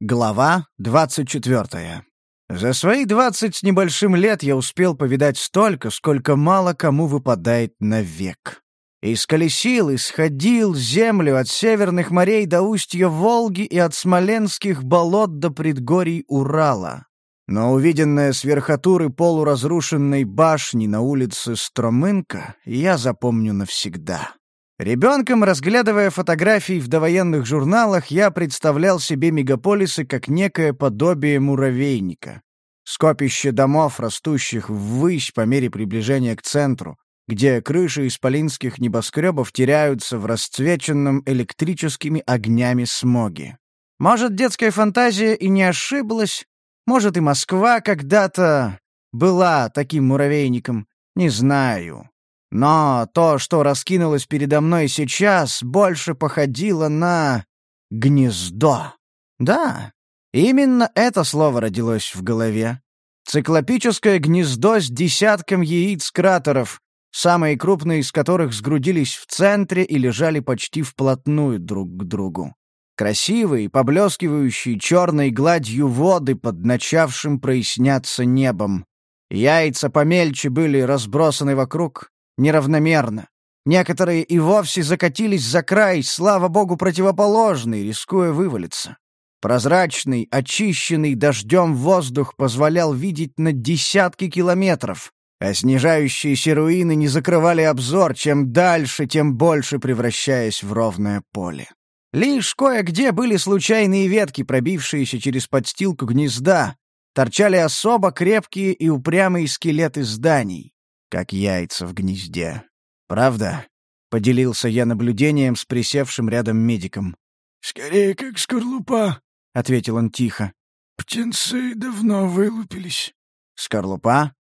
Глава 24. За свои двадцать с небольшим лет я успел повидать столько, сколько мало кому выпадает навек. Исколесил, исходил землю от северных морей до устья Волги и от смоленских болот до предгорий Урала. Но увиденное с верхотуры полуразрушенной башни на улице Стромынка я запомню навсегда. Ребенком, разглядывая фотографии в довоенных журналах, я представлял себе мегаполисы как некое подобие муравейника. Скопище домов, растущих ввысь по мере приближения к центру, где крыши исполинских небоскребов теряются в расцвеченном электрическими огнями смоге. Может, детская фантазия и не ошиблась, может, и Москва когда-то была таким муравейником, не знаю. Но то, что раскинулось передо мной сейчас, больше походило на... гнездо. Да, именно это слово родилось в голове. Циклопическое гнездо с десятком яиц-кратеров, самые крупные из которых сгрудились в центре и лежали почти вплотную друг к другу. Красивые, поблескивающие черной гладью воды под начавшим проясняться небом. Яйца помельче были разбросаны вокруг, неравномерно. Некоторые и вовсе закатились за край, слава богу, противоположный, рискуя вывалиться. Прозрачный, очищенный дождем воздух позволял видеть на десятки километров, а снижающиеся руины не закрывали обзор, чем дальше, тем больше превращаясь в ровное поле. Лишь кое-где были случайные ветки, пробившиеся через подстилку гнезда, торчали особо крепкие и упрямые скелеты зданий как яйца в гнезде. Правда?» — поделился я наблюдением с присевшим рядом медиком. «Скорее, как скорлупа», — ответил он тихо. «Птенцы давно вылупились». «Скорлупа?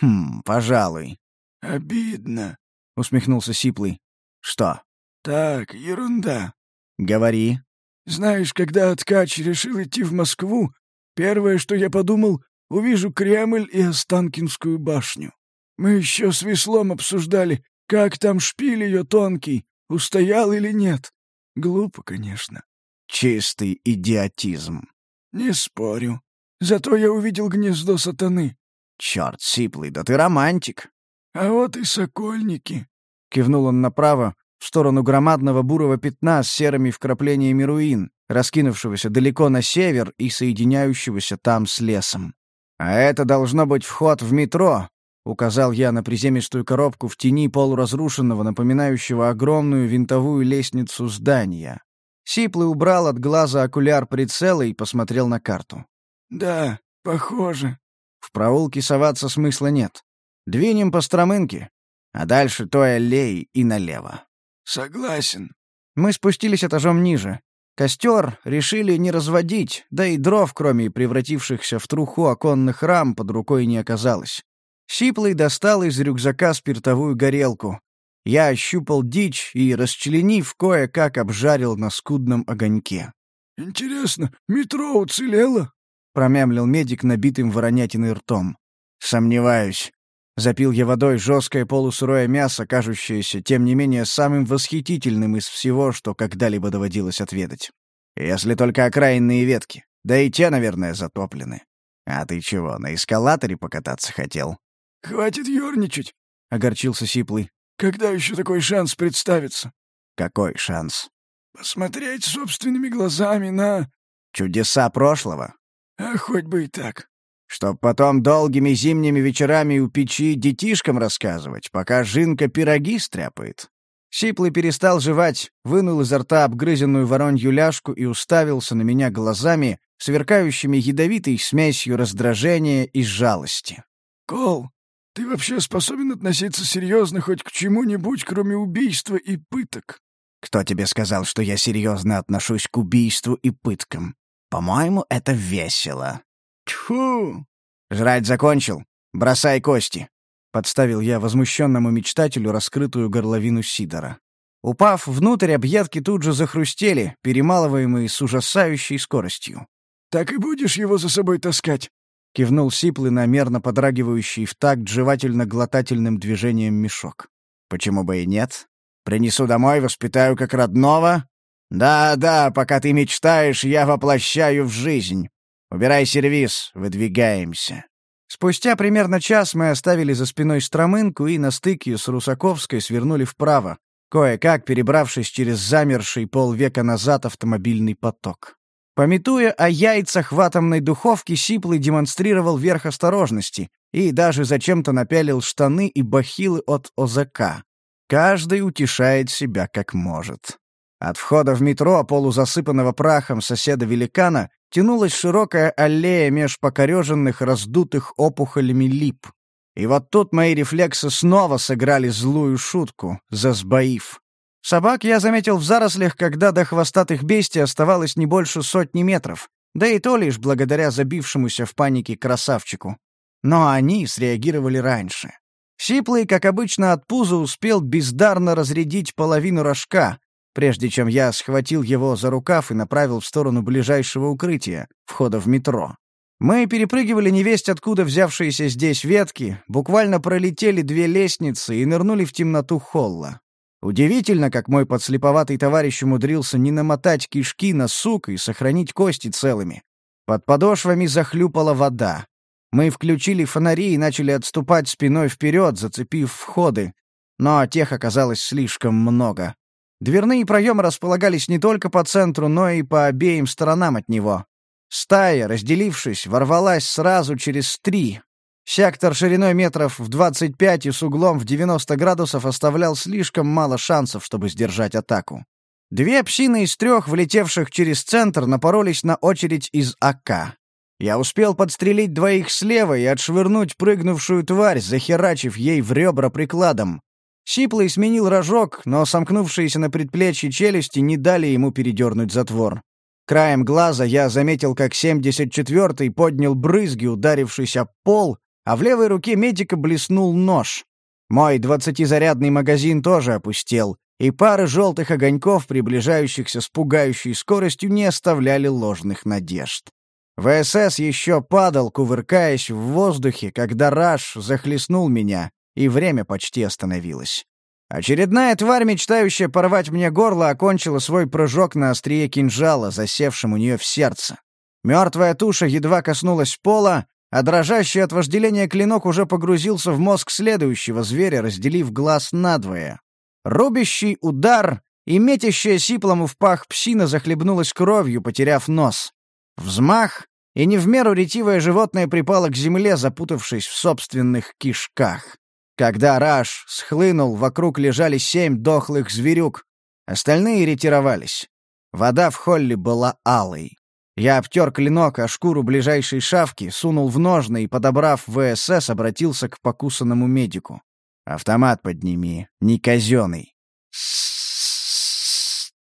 Хм, пожалуй». «Обидно», — усмехнулся Сиплый. «Что?» «Так, ерунда». «Говори». «Знаешь, когда Ткач решил идти в Москву, первое, что я подумал, увижу Кремль и Останкинскую башню. Мы еще с веслом обсуждали, как там шпиль ее тонкий, устоял или нет. Глупо, конечно. Чистый идиотизм. Не спорю. Зато я увидел гнездо сатаны. Черт, сиплый, да ты романтик. А вот и сокольники. Кивнул он направо, в сторону громадного бурого пятна с серыми вкраплениями руин, раскинувшегося далеко на север и соединяющегося там с лесом. А это должно быть вход в метро, — указал я на приземистую коробку в тени полуразрушенного, напоминающего огромную винтовую лестницу здания. Сиплый убрал от глаза окуляр прицела и посмотрел на карту. «Да, похоже». В проулке соваться смысла нет. Двинем по Стромынке, а дальше той аллеи и налево. «Согласен». Мы спустились этажом ниже. Костер решили не разводить, да и дров, кроме превратившихся в труху оконных рам, под рукой не оказалось. Сиплый достал из рюкзака спиртовую горелку. Я ощупал дичь и, расчленив, кое-как обжарил на скудном огоньке. «Интересно, метро уцелело?» — промямлил медик набитым воронятиной ртом. «Сомневаюсь». Запил я водой жесткое полусырое мясо, кажущееся, тем не менее, самым восхитительным из всего, что когда-либо доводилось отведать. Если только окраинные ветки. Да и те, наверное, затоплены. А ты чего, на эскалаторе покататься хотел? «Хватит ерничать», — огорчился Сиплый. «Когда еще такой шанс представится?» «Какой шанс?» «Посмотреть собственными глазами на...» «Чудеса прошлого?» «А хоть бы и так». «Чтоб потом долгими зимними вечерами у печи детишкам рассказывать, пока Жинка пироги стряпает». Сиплый перестал жевать, вынул изо рта обгрызенную воронью ляжку и уставился на меня глазами, сверкающими ядовитой смесью раздражения и жалости. «Кол, ты вообще способен относиться серьезно хоть к чему-нибудь, кроме убийства и пыток? Кто тебе сказал, что я серьезно отношусь к убийству и пыткам? По-моему, это весело. Тьфу! Жрать закончил? Бросай кости. Подставил я возмущенному мечтателю раскрытую горловину Сидора. Упав внутрь, объедки тут же захрустели, перемалываемые с ужасающей скоростью. «Так и будешь его за собой таскать?» — кивнул сиплый на мерно подрагивающий в такт жевательно-глотательным движением мешок. «Почему бы и нет? Принесу домой, воспитаю как родного. «Да-да, пока ты мечтаешь, я воплощаю в жизнь. Убирай сервиз, выдвигаемся». Спустя примерно час мы оставили за спиной Стромынку и на стыке с Русаковской свернули вправо, кое-как перебравшись через замерший полвека назад автомобильный поток. Пометуя о яйцах в атомной духовке, Сиплый демонстрировал верх осторожности и даже зачем-то напялил штаны и бахилы от ОЗК. Каждый утешает себя как может. От входа в метро, полузасыпанного прахом соседа-великана, тянулась широкая аллея меж покореженных, раздутых опухолями лип. И вот тут мои рефлексы снова сыграли злую шутку, засбоив. Собак я заметил в зарослях, когда до хвостатых бестий оставалось не больше сотни метров, да и то лишь благодаря забившемуся в панике красавчику. Но они среагировали раньше. Сиплый, как обычно, от пуза успел бездарно разрядить половину рожка, прежде чем я схватил его за рукав и направил в сторону ближайшего укрытия, входа в метро. Мы перепрыгивали невесть откуда взявшиеся здесь ветки, буквально пролетели две лестницы и нырнули в темноту холла. Удивительно, как мой подслеповатый товарищ умудрился не намотать кишки на сук и сохранить кости целыми. Под подошвами захлюпала вода. Мы включили фонари и начали отступать спиной вперед, зацепив входы. Но тех оказалось слишком много. Дверные проемы располагались не только по центру, но и по обеим сторонам от него. Стая, разделившись, ворвалась сразу через три, Сектор шириной метров в 25 и с углом в 90 градусов оставлял слишком мало шансов, чтобы сдержать атаку. Две псины из трех, влетевших через центр, напоролись на очередь из АК. Я успел подстрелить двоих слева и отшвырнуть прыгнувшую тварь, захерачив ей в ребра прикладом. Сиплый сменил рожок, но сомкнувшиеся на предплечье челюсти не дали ему передернуть затвор. Краем глаза я заметил, как 74-й поднял брызги, ударившись о пол, а в левой руке медика блеснул нож. Мой двадцатизарядный магазин тоже опустел, и пары желтых огоньков, приближающихся с пугающей скоростью, не оставляли ложных надежд. ВСС еще падал, кувыркаясь в воздухе, когда Раш захлестнул меня, и время почти остановилось. Очередная тварь, мечтающая порвать мне горло, окончила свой прыжок на острие кинжала, засевшем у нее в сердце. Мертвая туша едва коснулась пола, а дрожащий от вожделения клинок уже погрузился в мозг следующего зверя, разделив глаз надвое. Рубящий удар и метящая сиплому в пах псина захлебнулась кровью, потеряв нос. Взмах, и не в меру ретивое животное припало к земле, запутавшись в собственных кишках. Когда раш схлынул, вокруг лежали семь дохлых зверюк. Остальные ретировались. Вода в холле была алой. Я обтер клинок о шкуру ближайшей шавки, сунул в ножны и, подобрав ВСС, обратился к покусанному медику. «Автомат подними, не казенный».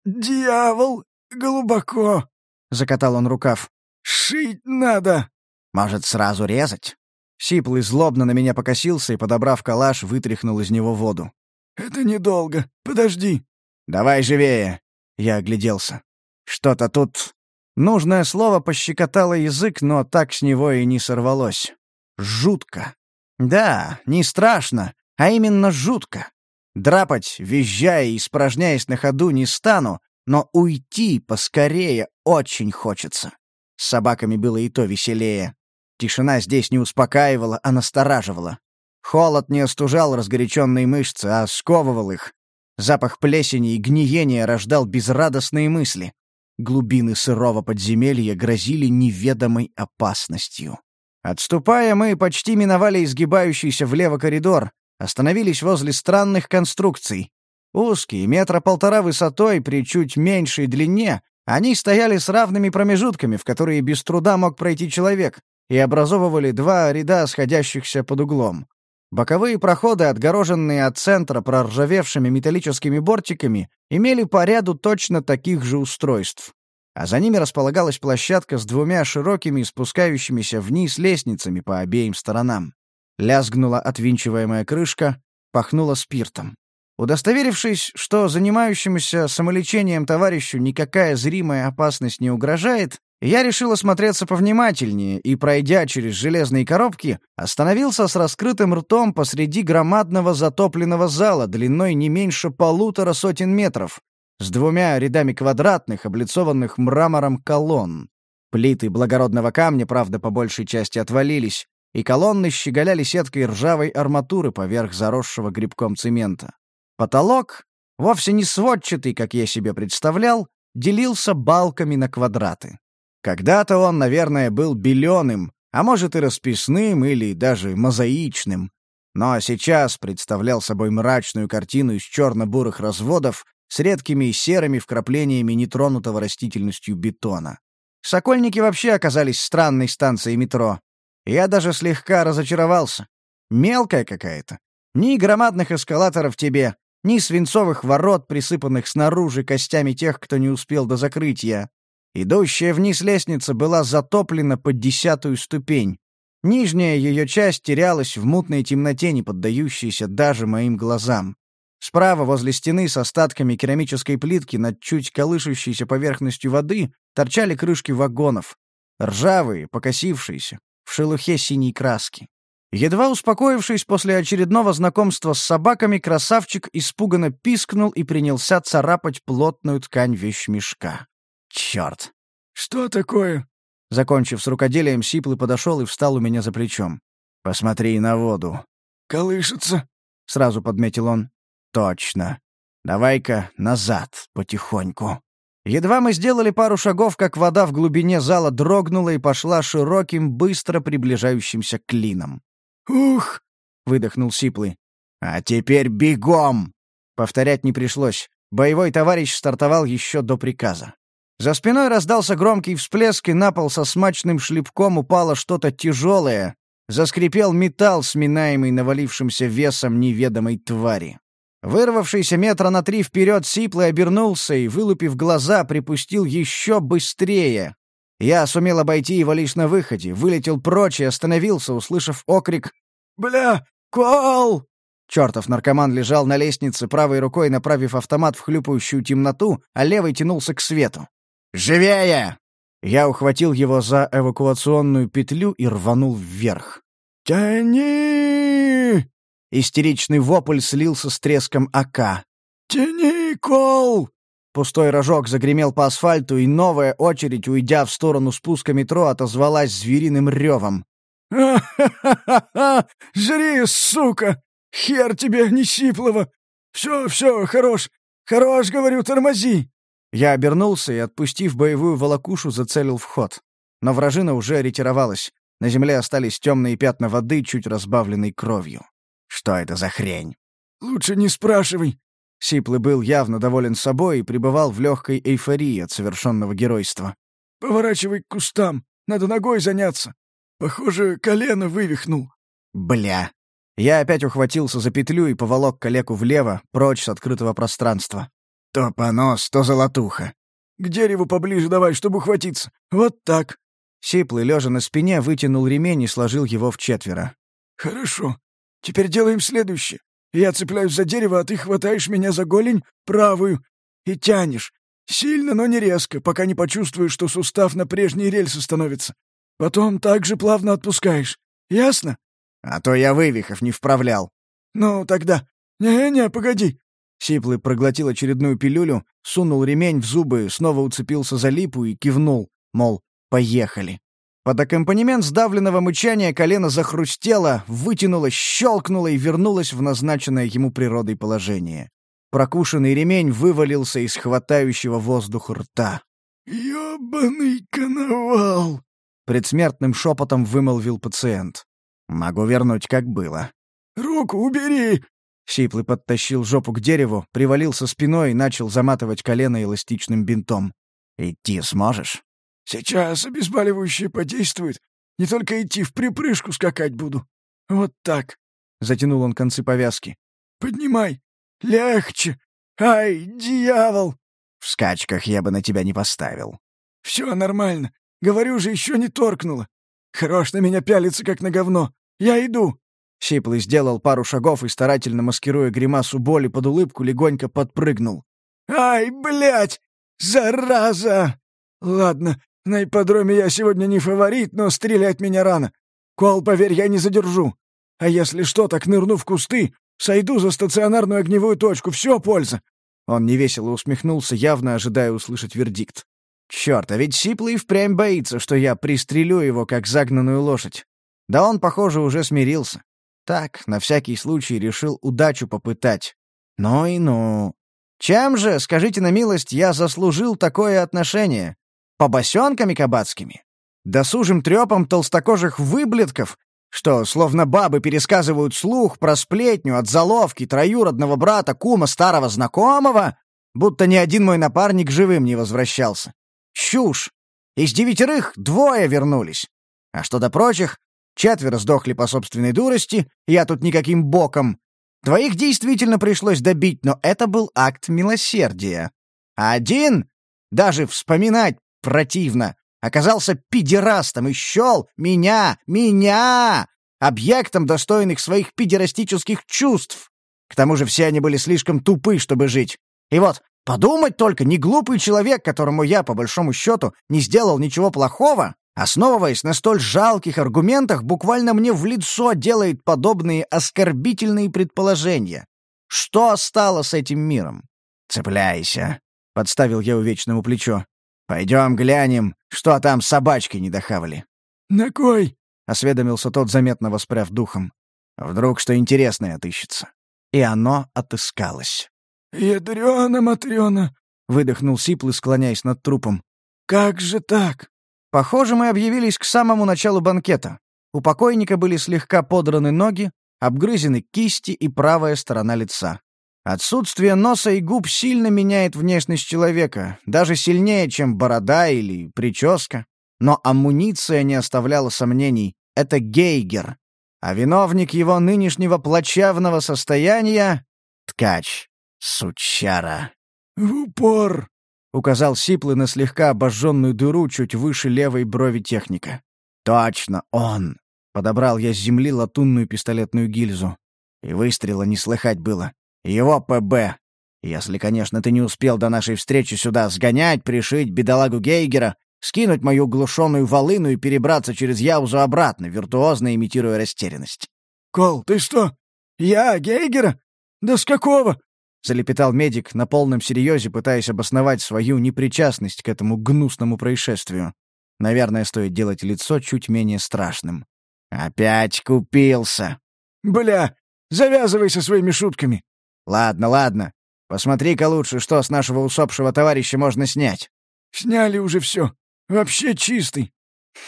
«Дьявол! Глубоко!» — закатал он рукав. «Шить надо!» «Может, сразу резать?» Сиплый злобно на меня покосился и, подобрав калаш, вытряхнул из него воду. «Это недолго. Подожди». «Давай живее!» Я огляделся. «Что-то тут Нужное слово пощекотало язык, но так с него и не сорвалось. Жутко. Да, не страшно, а именно жутко. Драпать, визжая и испражняясь на ходу не стану, но уйти поскорее очень хочется. С собаками было и то веселее. Тишина здесь не успокаивала, а настораживала. Холод не остужал разгоряченные мышцы, а сковывал их. Запах плесени и гниения рождал безрадостные мысли. Глубины сырого подземелья грозили неведомой опасностью. Отступая, мы почти миновали изгибающийся влево коридор, остановились возле странных конструкций. Узкие, метра полтора высотой, при чуть меньшей длине, они стояли с равными промежутками, в которые без труда мог пройти человек, и образовывали два ряда сходящихся под углом. Боковые проходы, отгороженные от центра проржавевшими металлическими бортиками, имели по ряду точно таких же устройств. А за ними располагалась площадка с двумя широкими спускающимися вниз лестницами по обеим сторонам. Лязгнула отвинчиваемая крышка, пахнула спиртом. Удостоверившись, что занимающемуся самолечением товарищу никакая зримая опасность не угрожает, я решил осмотреться повнимательнее и, пройдя через железные коробки, остановился с раскрытым ртом посреди громадного затопленного зала длиной не меньше полутора сотен метров, с двумя рядами квадратных, облицованных мрамором колонн. Плиты благородного камня, правда, по большей части отвалились, и колонны щеголяли сеткой ржавой арматуры поверх заросшего грибком цемента. Потолок, вовсе не сводчатый, как я себе представлял, делился балками на квадраты. Когда-то он, наверное, был беленым, а может и расписным или даже мозаичным, но сейчас представлял собой мрачную картину из черно-бурых разводов с редкими серыми вкраплениями нетронутого растительностью бетона. Сокольники вообще оказались странной станцией метро. Я даже слегка разочаровался. Мелкая какая-то. Ни громадных эскалаторов тебе, ни свинцовых ворот, присыпанных снаружи костями тех, кто не успел до закрытия. Идущая вниз лестница была затоплена под десятую ступень. Нижняя ее часть терялась в мутной темноте, не поддающейся даже моим глазам. Справа, возле стены с остатками керамической плитки над чуть колышущейся поверхностью воды, торчали крышки вагонов. Ржавые, покосившиеся, в шелухе синей краски. Едва успокоившись после очередного знакомства с собаками, красавчик испуганно пискнул и принялся царапать плотную ткань вещмешка. Черт! «Что такое?» Закончив с рукоделием, Сиплый подошел и встал у меня за плечом. «Посмотри на воду». «Колышется», — сразу подметил он. «Точно. Давай-ка назад, потихоньку». Едва мы сделали пару шагов, как вода в глубине зала дрогнула и пошла широким, быстро приближающимся клином. «Ух!» — выдохнул Сиплый. «А теперь бегом!» Повторять не пришлось. Боевой товарищ стартовал еще до приказа. За спиной раздался громкий всплеск, и на пол со смачным шлепком упало что-то тяжелое. Заскрипел металл, сминаемый навалившимся весом неведомой твари. Вырвавшийся метра на три вперед Сиплый обернулся и, вылупив глаза, припустил еще быстрее. Я сумел обойти его лишь на выходе, вылетел прочь и остановился, услышав окрик «Бля, кол!» Чертов наркоман лежал на лестнице, правой рукой направив автомат в хлюпающую темноту, а левой тянулся к свету. «Живее!» Я ухватил его за эвакуационную петлю и рванул вверх. «Тяни!» Истеричный вопль слился с треском АК. «Тяни, Кол!» Пустой рожок загремел по асфальту, и новая очередь, уйдя в сторону спуска метро, отозвалась звериным ревом. «Ха-ха-ха! Жри, сука! Хер тебе, не сиплого! Все, все, хорош! Хорош, говорю, тормози!» Я обернулся и, отпустив боевую волокушу, зацелил в ход. Но вражина уже ретировалась. На земле остались темные пятна воды, чуть разбавленной кровью. Что это за хрень? «Лучше не спрашивай». Сиплый был явно доволен собой и пребывал в легкой эйфории от совершенного геройства. «Поворачивай к кустам. Надо ногой заняться. Похоже, колено вывихнул». «Бля». Я опять ухватился за петлю и поволок калеку влево, прочь с открытого пространства. То понос, то золотуха. К дереву поближе давай, чтобы ухватиться. Вот так. Сиплый, лежа на спине, вытянул ремень и сложил его в четверо. Хорошо. Теперь делаем следующее. Я цепляюсь за дерево, а ты хватаешь меня за голень, правую, и тянешь. Сильно, но не резко, пока не почувствуешь, что сустав на прежние рельсы становится. Потом так же плавно отпускаешь. Ясно? А то я вывихов не вправлял. Ну, тогда... Не-не, погоди. Сиплый проглотил очередную пилюлю, сунул ремень в зубы, снова уцепился за липу и кивнул, мол, поехали. Под аккомпанемент сдавленного мычания колено захрустело, вытянулось, щелкнуло и вернулось в назначенное ему природой положение. Прокушенный ремень вывалился из хватающего воздух рта. «Ёбаный коновал!» — предсмертным шепотом вымолвил пациент. «Могу вернуть, как было». «Руку убери!» Сиплый подтащил жопу к дереву, привалился спиной и начал заматывать колено эластичным бинтом. «Идти сможешь?» «Сейчас обезболивающее подействует. Не только идти, в припрыжку скакать буду. Вот так». Затянул он концы повязки. «Поднимай. Легче. Ай, дьявол!» «В скачках я бы на тебя не поставил». «Все нормально. Говорю же, еще не торкнуло. Хорош на меня пялиться, как на говно. Я иду». Сиплый сделал пару шагов и, старательно маскируя гримасу боли под улыбку, легонько подпрыгнул. «Ай, блядь! Зараза! Ладно, на ипподроме я сегодня не фаворит, но стрелять меня рано. Кол, поверь, я не задержу. А если что, так нырну в кусты, сойду за стационарную огневую точку. Все польза. Он невесело усмехнулся, явно ожидая услышать вердикт. Черт, а ведь Сиплый впрямь боится, что я пристрелю его, как загнанную лошадь. Да он, похоже, уже смирился. Так, на всякий случай решил удачу попытать. Ну и ну. Чем же, скажите на милость, я заслужил такое отношение? Побосенками кабацкими? Досужим трепом толстокожих выблетков, что, словно бабы пересказывают слух про сплетню от заловки троюродного брата кума старого знакомого, будто ни один мой напарник живым не возвращался. Чушь! Из девятерых двое вернулись. А что до прочих, четверо сдохли по собственной дурости, я тут никаким боком. Двоих действительно пришлось добить, но это был акт милосердия. А один, даже вспоминать противно, оказался педерастом и щел меня, меня, объектом достойных своих педерастических чувств. К тому же все они были слишком тупы, чтобы жить. И вот, подумать только, не глупый человек, которому я, по большому счету, не сделал ничего плохого, основываясь на столь жалких аргументах, буквально мне в лицо делает подобные оскорбительные предположения. Что стало с этим миром? «Цепляйся», — подставил я увечному плечо. «Пойдем глянем, что там собачки не дохавали». «На кой?» — осведомился тот, заметно воспряв духом. «Вдруг что интересное отыщется». И оно отыскалось. «Ядрёна-матрёна!» — выдохнул Сиплый, склоняясь над трупом. «Как же так?» Похоже, мы объявились к самому началу банкета. У покойника были слегка подраны ноги, обгрызены кисти и правая сторона лица. Отсутствие носа и губ сильно меняет внешность человека, даже сильнее, чем борода или прическа. Но амуниция не оставляла сомнений. Это Гейгер. А виновник его нынешнего плачевного состояния — ткач, сучара. «В упор!» — указал Сиплый на слегка обожженную дыру чуть выше левой брови техника. «Точно, он!» — подобрал я с земли латунную пистолетную гильзу. И выстрела не слыхать было. Его ПБ. Если, конечно, ты не успел до нашей встречи сюда сгонять, пришить бедолагу Гейгера, скинуть мою глушенную волыну и перебраться через Яузу обратно, виртуозно имитируя растерянность. «Кол, ты что? Я Гейгера? Да с какого?» — залепетал медик на полном серьезе, пытаясь обосновать свою непричастность к этому гнусному происшествию. Наверное, стоит делать лицо чуть менее страшным. «Опять купился!» «Бля, завязывай со своими шутками!» «Ладно, ладно. Посмотри-ка лучше, что с нашего усопшего товарища можно снять». «Сняли уже все. Вообще чистый».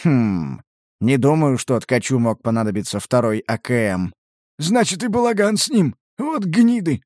«Хм... Не думаю, что ткачу мог понадобиться второй АКМ». «Значит, и балаган с ним. Вот гниды».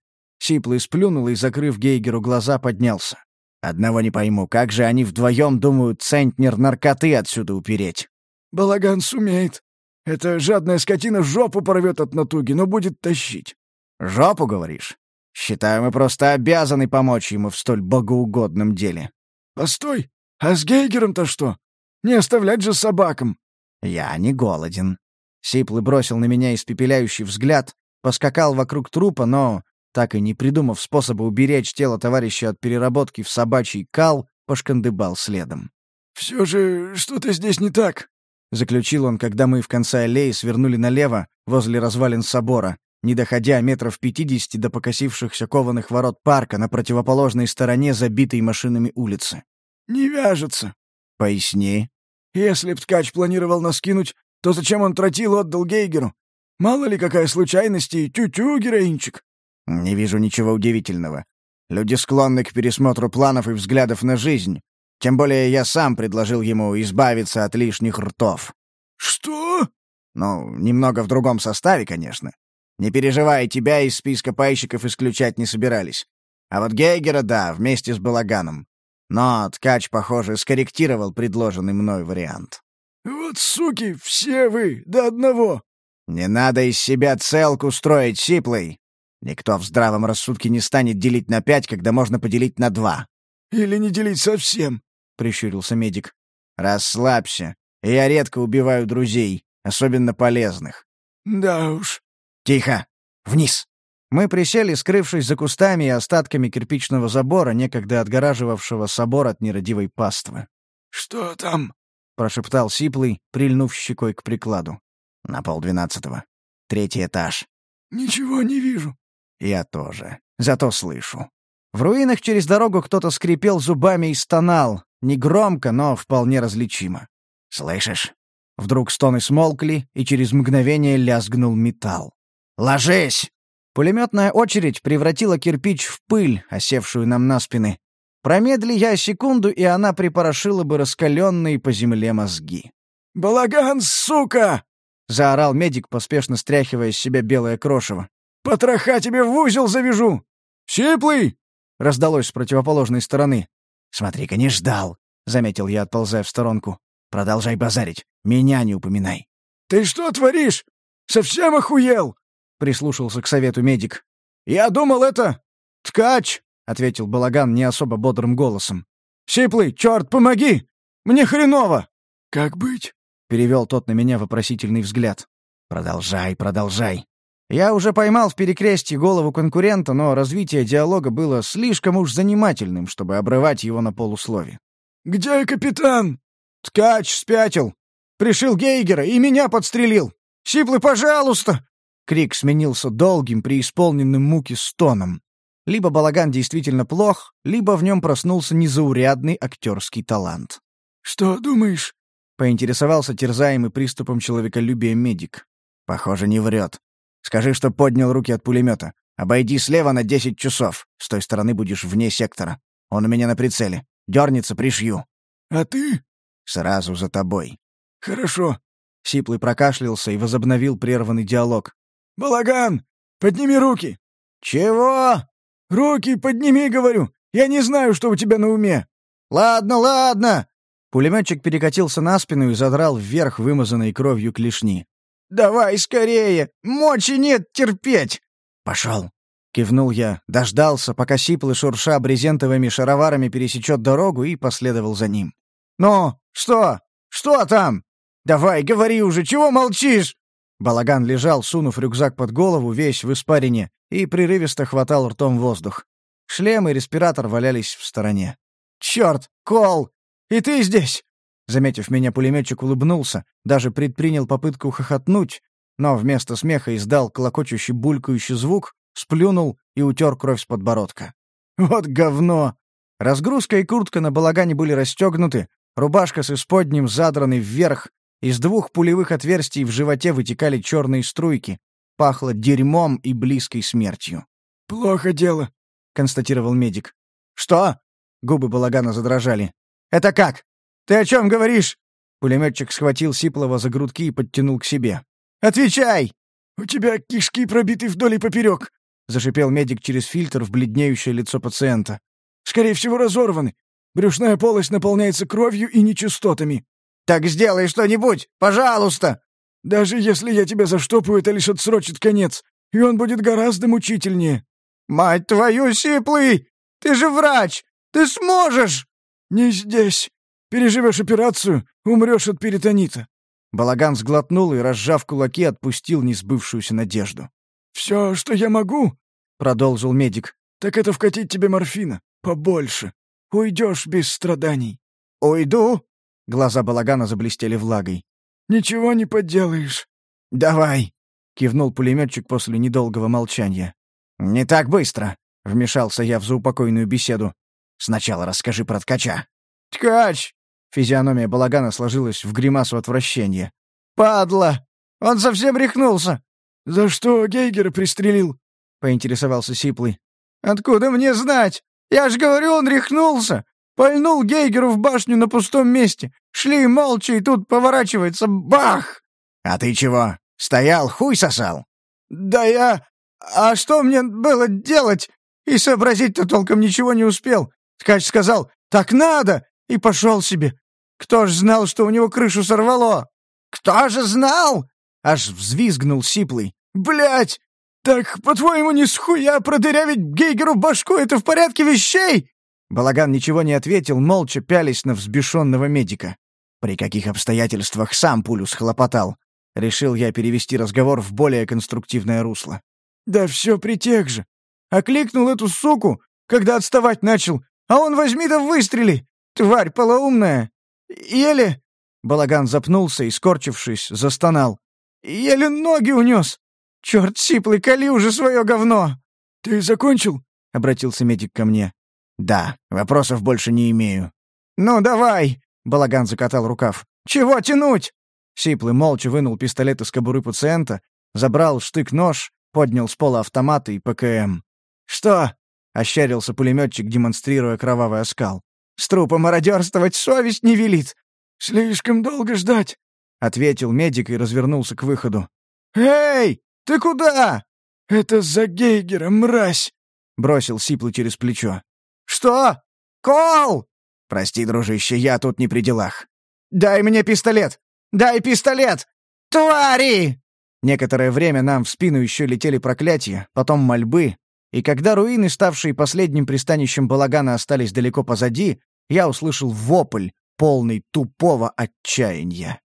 Сиплый сплюнул и, закрыв Гейгеру глаза, поднялся. «Одного не пойму, как же они вдвоем думают центнер наркоты отсюда упереть?» «Балаган сумеет. Эта жадная скотина жопу порвет от натуги, но будет тащить». «Жопу, говоришь?» Считаю, мы просто обязаны помочь ему в столь богоугодном деле. Постой, а с Гейгером-то что? Не оставлять же собакам. Я не голоден. Сиплый бросил на меня испепеляющий взгляд, поскакал вокруг трупа, но, так и не придумав способа уберечь тело товарища от переработки в собачий кал, пошкандыбал следом. «Все же что-то здесь не так», — заключил он, когда мы в конце аллеи свернули налево, возле развалин собора, не доходя метров пятидесяти до покосившихся кованых ворот парка на противоположной стороне забитой машинами улицы. «Не вяжется». «Поясни». «Если б ткач планировал нас кинуть, то зачем он тротил отдал Гейгеру? Мало ли какая случайность и тю-тю, героинчик». «Не вижу ничего удивительного. Люди склонны к пересмотру планов и взглядов на жизнь. Тем более я сам предложил ему избавиться от лишних ртов». «Что?» «Ну, немного в другом составе, конечно. Не переживай, тебя из списка пайщиков исключать не собирались. А вот Гейгера, да, вместе с Балаганом. Но ткач, похоже, скорректировал предложенный мной вариант. «Вот суки, все вы, до одного!» «Не надо из себя целку строить, Сиплый. Никто в здравом рассудке не станет делить на пять, когда можно поделить на два». «Или не делить совсем», — прищурился медик. «Расслабься. Я редко убиваю друзей, особенно полезных». «Да уж», «Тихо! Вниз!» Мы присели, скрывшись за кустами и остатками кирпичного забора, некогда отгораживавшего собор от нерадивой паствы. «Что там?» — прошептал Сиплый, прильнув щекой к прикладу. «На полдвенадцатого. Третий этаж». «Ничего не вижу». «Я тоже. Зато слышу. В руинах через дорогу кто-то скрипел зубами и стонал. Негромко, но вполне различимо. «Слышишь?» Вдруг стоны смолкли, и через мгновение лязгнул металл. «Ложись!» Пулеметная очередь превратила кирпич в пыль, осевшую нам на спины. Промедли я секунду, и она припорошила бы раскаленные по земле мозги. «Балаган, сука!» — заорал медик, поспешно стряхивая с себя белое крошево. «Потроха тебе в узел завяжу!» «Щиплый!» — раздалось с противоположной стороны. «Смотри-ка, не ждал!» — заметил я, отползая в сторонку. «Продолжай базарить. Меня не упоминай». «Ты что творишь? Совсем охуел?» — прислушался к совету медик. «Я думал, это... ткач!» — ответил Балаган не особо бодрым голосом. «Сиплый, черт, помоги! Мне хреново!» «Как быть?» — перевел тот на меня вопросительный взгляд. «Продолжай, продолжай». Я уже поймал в перекрестье голову конкурента, но развитие диалога было слишком уж занимательным, чтобы обрывать его на полуслове. «Где капитан?» «Ткач спятил. Пришил Гейгера и меня подстрелил. Сиплый, пожалуйста!» Крик сменился долгим, преисполненным муки стоном. Либо балаган действительно плох, либо в нем проснулся незаурядный актерский талант. «Что думаешь?» — поинтересовался терзаемый приступом человеколюбия медик. «Похоже, не врет. Скажи, что поднял руки от пулемета. Обойди слева на десять часов. С той стороны будешь вне сектора. Он у меня на прицеле. Дернется, пришью». «А ты?» «Сразу за тобой». «Хорошо». Сиплый прокашлялся и возобновил прерванный диалог. «Балаган, подними руки!» «Чего?» «Руки подними, говорю! Я не знаю, что у тебя на уме!» «Ладно, ладно!» Пулеметчик перекатился на спину и задрал вверх вымазанной кровью клешни. «Давай скорее! Мочи нет терпеть!» «Пошел!» — кивнул я, дождался, пока сиплый шурша брезентовыми шароварами пересечет дорогу и последовал за ним. «Ну, что? Что там? Давай, говори уже, чего молчишь?» Балаган лежал, сунув рюкзак под голову, весь в испарине, и прерывисто хватал ртом воздух. Шлем и респиратор валялись в стороне. «Черт, Кол! И ты здесь!» Заметив меня, пулеметчик улыбнулся, даже предпринял попытку хохотнуть, но вместо смеха издал клокочущий булькающий звук, сплюнул и утер кровь с подбородка. «Вот говно!» Разгрузка и куртка на балагане были расстегнуты, рубашка с исподним задраны вверх, из двух пулевых отверстий в животе вытекали черные струйки. Пахло дерьмом и близкой смертью. «Плохо дело», — констатировал медик. «Что?» — губы балагана задрожали. «Это как? Ты о чем говоришь?» Пулеметчик схватил Сиплова за грудки и подтянул к себе. «Отвечай!» «У тебя кишки пробиты вдоль и поперек», — зашипел медик через фильтр в бледнеющее лицо пациента. «Скорее всего, разорваны. Брюшная полость наполняется кровью и нечистотами. «Так сделай что-нибудь, пожалуйста!» «Даже если я тебя заштопаю, это лишь отсрочит конец, и он будет гораздо мучительнее». «Мать твою, Сиплый! Ты же врач! Ты сможешь!» «Не здесь. Переживешь операцию, умрешь от перитонита». Балаган сглотнул и, разжав кулаки, отпустил несбывшуюся надежду. «Все, что я могу», — продолжил медик, — «так это вкатить тебе морфина. Побольше. Уйдешь без страданий». «Уйду?» Глаза балагана заблестели влагой. «Ничего не поделаешь». «Давай!» — кивнул пулеметчик после недолгого молчания. «Не так быстро!» — вмешался я в заупокойную беседу. «Сначала расскажи про ткача». «Ткач!» — физиономия балагана сложилась в гримасу отвращения. «Падла! Он совсем рехнулся!» «За что Гейгера пристрелил?» — поинтересовался Сиплый. «Откуда мне знать? Я ж говорю, он рехнулся! Пальнул Гейгеру в башню на пустом месте. Шли молча, и тут поворачивается бах! А ты чего, стоял, хуй сосал? Да я... А что мне было делать? И сообразить-то толком ничего не успел. Ткач сказал «так надо» и пошел себе. Кто ж знал, что у него крышу сорвало? Кто же знал? Аж взвизгнул Сиплый. Блять! Так, по-твоему, не схуя продырявить Гейгеру башку — это в порядке вещей? Балаган ничего не ответил, молча пялись на взбешенного медика. При каких обстоятельствах сам пулю схлопотал? Решил я перевести разговор в более конструктивное русло. «Да все при тех же. Окликнул эту суку, когда отставать начал, а он возьми да выстрели! Тварь полоумная! Еле...» Балаган запнулся и, скорчившись, застонал. «Еле ноги унес! Черт сиплый, кали уже свое говно!» «Ты закончил?» обратился медик ко мне. «Да, вопросов больше не имею». «Ну, давай!» — Балаган закатал рукав. «Чего тянуть?» Сиплый молча вынул пистолет из кобуры пациента, забрал штык-нож, поднял с пола автомат и ПКМ. «Что?» — ощерился пулеметчик, демонстрируя кровавый оскал. «С трупом мародерствовать совесть не велит!» «Слишком долго ждать!» — ответил медик и развернулся к выходу. «Эй, ты куда?» «Это за Гейгером, мразь!» — бросил Сиплый через плечо. «Что? Кол!» «Прости, дружище, я тут не при делах». «Дай мне пистолет! Дай пистолет! Твари!» Некоторое время нам в спину еще летели проклятия, потом мольбы, и когда руины, ставшие последним пристанищем балагана, остались далеко позади, я услышал вопль, полный тупого отчаяния.